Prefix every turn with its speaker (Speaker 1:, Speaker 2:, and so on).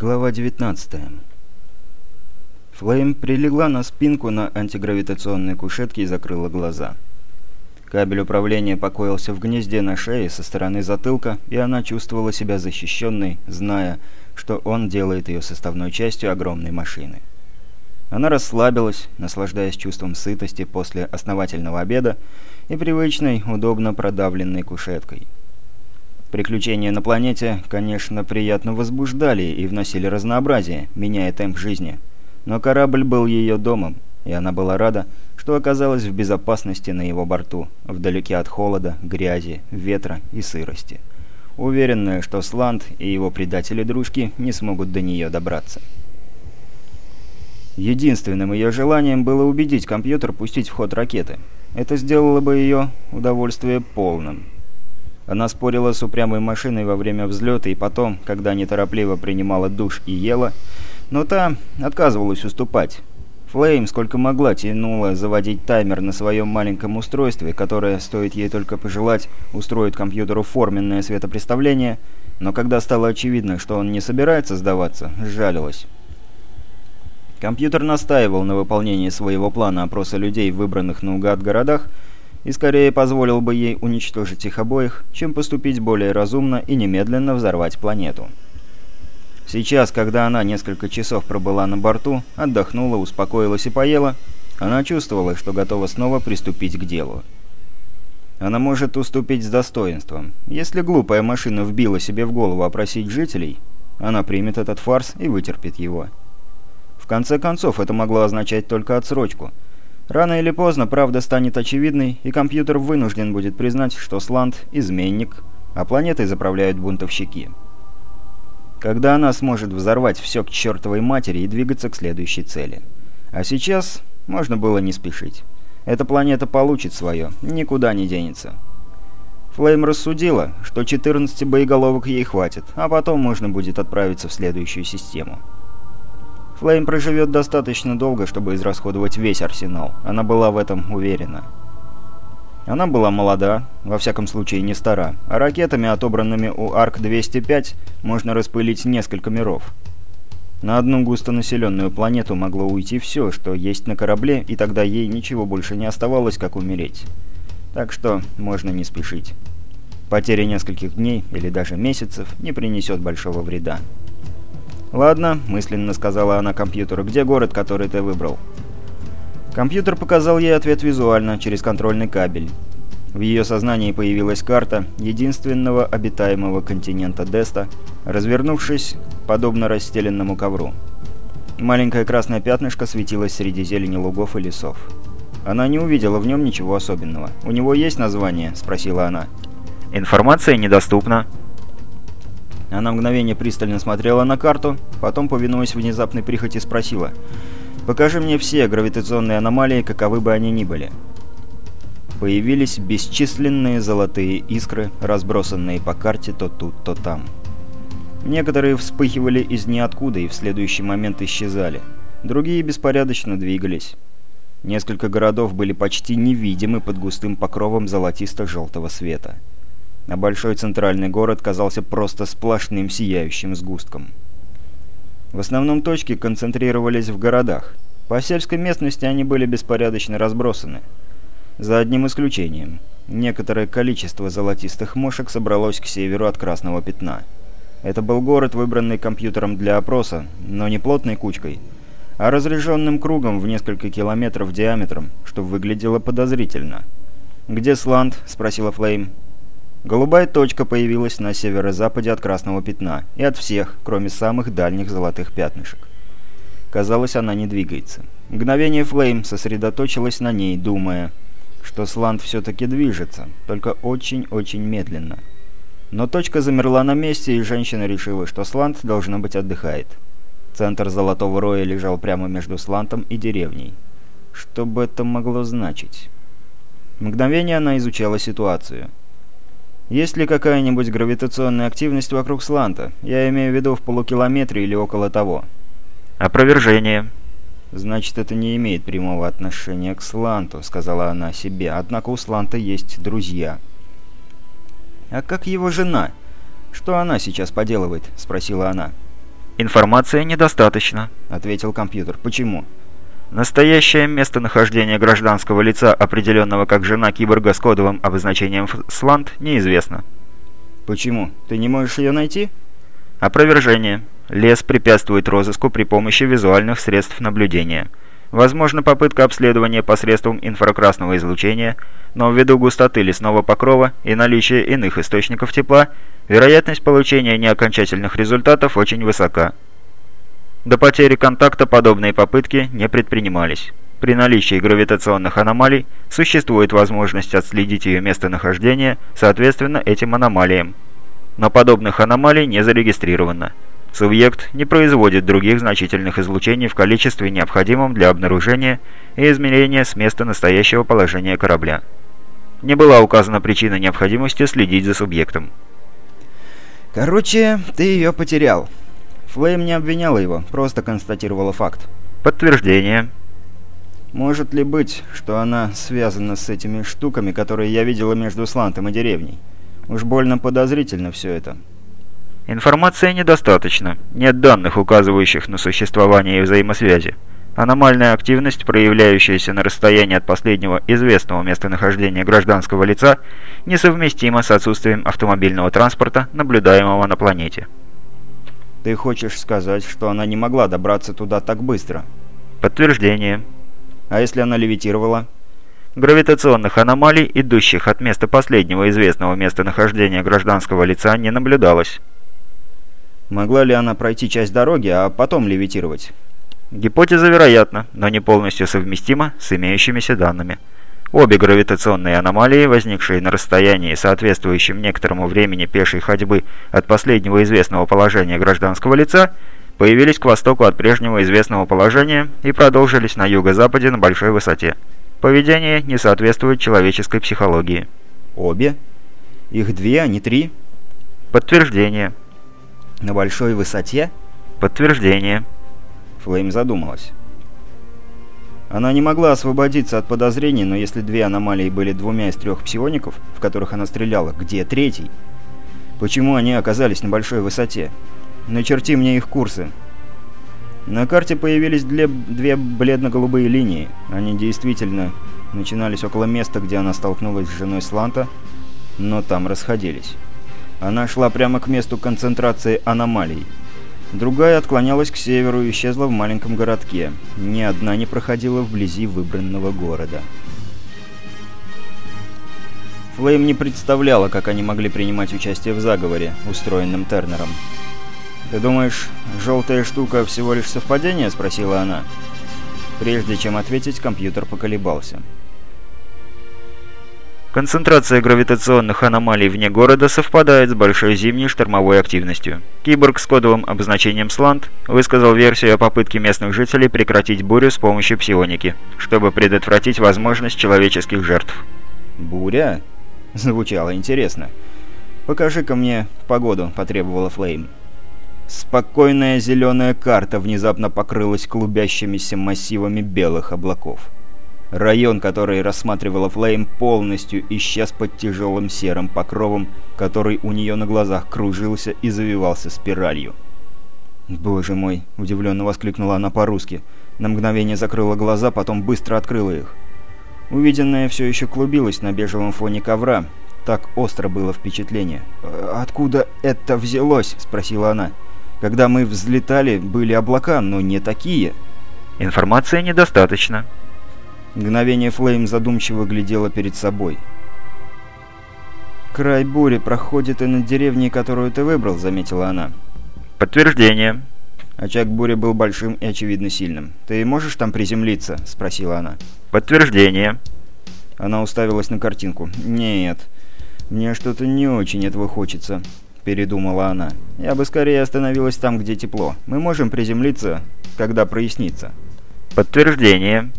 Speaker 1: Глава 19 Флейм прилегла на спинку на антигравитационной кушетке и закрыла глаза. Кабель управления покоился в гнезде на шее со стороны затылка, и она чувствовала себя защищенной, зная, что он делает ее составной частью огромной машины. Она расслабилась, наслаждаясь чувством сытости после основательного обеда и привычной, удобно продавленной кушеткой. Приключения на планете, конечно, приятно возбуждали и вносили разнообразие, меняя темп жизни. Но корабль был ее домом, и она была рада, что оказалась в безопасности на его борту, вдалеке от холода, грязи, ветра и сырости. Уверенная, что Сланд и его предатели-дружки не смогут до нее добраться. Единственным ее желанием было убедить компьютер пустить в ход ракеты. Это сделало бы ее удовольствие полным. Она спорила с упрямой машиной во время взлета и потом, когда неторопливо принимала душ и ела, но та отказывалась уступать. Флейм сколько могла тянула заводить таймер на своем маленьком устройстве, которое, стоит ей только пожелать, устроит компьютеру форменное светопреставление, но когда стало очевидно, что он не собирается сдаваться, сжалилась. Компьютер настаивал на выполнении своего плана опроса людей в выбранных наугад городах, и скорее позволил бы ей уничтожить их обоих, чем поступить более разумно и немедленно взорвать планету. Сейчас, когда она несколько часов пробыла на борту, отдохнула, успокоилась и поела, она чувствовала, что готова снова приступить к делу. Она может уступить с достоинством. Если глупая машина вбила себе в голову опросить жителей, она примет этот фарс и вытерпит его. В конце концов, это могло означать только отсрочку – Рано или поздно правда станет очевидной, и компьютер вынужден будет признать, что Сланд – изменник, а планетой заправляют бунтовщики. Когда она сможет взорвать все к чертовой матери и двигаться к следующей цели. А сейчас можно было не спешить. Эта планета получит свое, никуда не денется. Флейм рассудила, что 14 боеголовок ей хватит, а потом можно будет отправиться в следующую систему. Флейм проживет достаточно долго, чтобы израсходовать весь арсенал. Она была в этом уверена. Она была молода, во всяком случае не стара, а ракетами, отобранными у Арк-205, можно распылить несколько миров. На одну густонаселенную планету могло уйти все, что есть на корабле, и тогда ей ничего больше не оставалось, как умереть. Так что можно не спешить. Потеря нескольких дней или даже месяцев не принесет большого вреда. «Ладно», — мысленно сказала она компьютеру, — «где город, который ты выбрал?» Компьютер показал ей ответ визуально, через контрольный кабель. В ее сознании появилась карта единственного обитаемого континента Деста, развернувшись, подобно расстеленному ковру. Маленькое красное пятнышко светилось среди зелени лугов и лесов. Она не увидела в нем ничего особенного. «У него есть название?» – спросила она. «Информация недоступна», она мгновение пристально смотрела на карту, потом, повинуясь внезапной прихоти, спросила. «Покажи мне все гравитационные аномалии, каковы бы они ни были». Появились бесчисленные золотые искры, разбросанные по карте то тут, то там. Некоторые вспыхивали из ниоткуда и в следующий момент исчезали. Другие беспорядочно двигались. Несколько городов были почти невидимы под густым покровом золотисто-желтого света а большой центральный город казался просто сплошным сияющим сгустком. В основном точки концентрировались в городах. По сельской местности они были беспорядочно разбросаны. За одним исключением. Некоторое количество золотистых мошек собралось к северу от Красного Пятна. Это был город, выбранный компьютером для опроса, но не плотной кучкой, а разряженным кругом в несколько километров диаметром, что выглядело подозрительно. «Где Сланд?» — спросила Флейм. Голубая точка появилась на северо-западе от красного пятна, и от всех, кроме самых дальних золотых пятнышек. Казалось, она не двигается. Мгновение Флейм сосредоточилась на ней, думая, что Сланд все-таки движется, только очень-очень медленно. Но точка замерла на месте, и женщина решила, что Сланд, должно быть, отдыхает. Центр Золотого Роя лежал прямо между Слантом и деревней. Что бы это могло значить? Мгновение она изучала ситуацию. Есть ли какая-нибудь гравитационная активность вокруг Сланта? Я имею в виду в полукилометре или около того.
Speaker 2: Опровержение.
Speaker 1: Значит, это не имеет прямого отношения к Сланту, сказала она себе. Однако у Сланта есть друзья. А как его жена? Что она сейчас поделывает? спросила она.
Speaker 2: «Информации недостаточно», —
Speaker 1: ответил компьютер. «Почему?»
Speaker 2: Настоящее местонахождение гражданского лица, определенного как жена киборга с кодовым обозначением «Сланд», неизвестно.
Speaker 1: «Почему? Ты не можешь ее найти?»
Speaker 2: Опровержение. Лес препятствует розыску при помощи визуальных средств наблюдения. Возможно попытка обследования посредством инфракрасного излучения, но ввиду густоты лесного покрова и наличия иных источников тепла, вероятность получения неокончательных результатов очень высока. До потери контакта подобные попытки не предпринимались. При наличии гравитационных аномалий существует возможность отследить ее местонахождение соответственно этим аномалиям. Но подобных аномалий не зарегистрировано. Субъект не производит других значительных излучений в количестве необходимом для обнаружения и измерения с места настоящего положения корабля. Не была указана причина необходимости следить за субъектом.
Speaker 1: «Короче, ты ее потерял», Флейм не обвиняла его, просто констатировала факт.
Speaker 2: Подтверждение.
Speaker 1: Может ли быть, что она связана с этими штуками, которые я видела между Слантом и деревней? Уж больно подозрительно все это.
Speaker 2: Информации недостаточно. Нет данных, указывающих на существование взаимосвязи. Аномальная активность, проявляющаяся на расстоянии от последнего известного местонахождения гражданского лица, несовместима с отсутствием автомобильного транспорта, наблюдаемого на планете.
Speaker 1: Ты хочешь сказать, что она не могла добраться туда так быстро?
Speaker 2: Подтверждение.
Speaker 1: А если она левитировала?
Speaker 2: Гравитационных аномалий, идущих от места последнего известного местонахождения гражданского лица, не наблюдалось.
Speaker 1: Могла ли она пройти часть дороги, а потом левитировать?
Speaker 2: Гипотеза вероятна, но не полностью совместима с имеющимися данными. Обе гравитационные аномалии, возникшие на расстоянии, соответствующем некоторому времени пешей ходьбы от последнего известного положения гражданского лица, появились к востоку от прежнего известного положения и продолжились на юго-западе на большой высоте. Поведение не соответствует человеческой психологии.
Speaker 1: Обе? Их две, а не три?
Speaker 2: Подтверждение.
Speaker 1: На большой высоте?
Speaker 2: Подтверждение.
Speaker 1: Флейм задумалась. Она не могла освободиться от подозрений, но если две аномалии были двумя из трех псиоников, в которых она стреляла, где третий? Почему они оказались на большой высоте? Начерти мне их курсы. На карте появились две, две бледно-голубые линии. Они действительно начинались около места, где она столкнулась с женой Сланта, но там расходились. Она шла прямо к месту концентрации аномалий. Другая отклонялась к северу и исчезла в маленьком городке. Ни одна не проходила вблизи выбранного города. Флейм не представляла, как они могли принимать участие в заговоре, устроенном Тернером. «Ты думаешь, желтая штука всего лишь совпадение?» – спросила она. Прежде чем ответить, компьютер поколебался.
Speaker 2: Концентрация гравитационных аномалий вне города совпадает с большой зимней штормовой активностью. Киборг с кодовым обозначением «Сланд» высказал версию о попытке местных жителей прекратить бурю с помощью псионики, чтобы предотвратить возможность человеческих жертв.
Speaker 1: «Буря?» Звучало интересно. «Покажи-ка мне погоду», — потребовала Флейм. Спокойная зеленая карта внезапно покрылась клубящимися массивами белых облаков. Район, который рассматривала Флейм, полностью исчез под тяжелым серым покровом, который у нее на глазах кружился и завивался спиралью. «Боже мой!» – удивленно воскликнула она по-русски. На мгновение закрыла глаза, потом быстро открыла их. Увиденное все еще клубилось на бежевом фоне ковра. Так остро было впечатление. «Э, «Откуда это взялось?» – спросила она. «Когда мы взлетали, были облака, но не такие».
Speaker 2: «Информации недостаточно»,
Speaker 1: Мгновение Флейм задумчиво глядела перед собой. «Край бури проходит и над деревней, которую ты выбрал», — заметила она.
Speaker 2: «Подтверждение».
Speaker 1: Очаг бури был большим и, очевидно, сильным. «Ты можешь там приземлиться?» — спросила она.
Speaker 2: «Подтверждение».
Speaker 1: Она уставилась на картинку. «Нет, мне что-то не очень этого хочется», — передумала она. «Я бы скорее остановилась там, где тепло. Мы можем приземлиться, когда прояснится».
Speaker 2: «Подтверждение».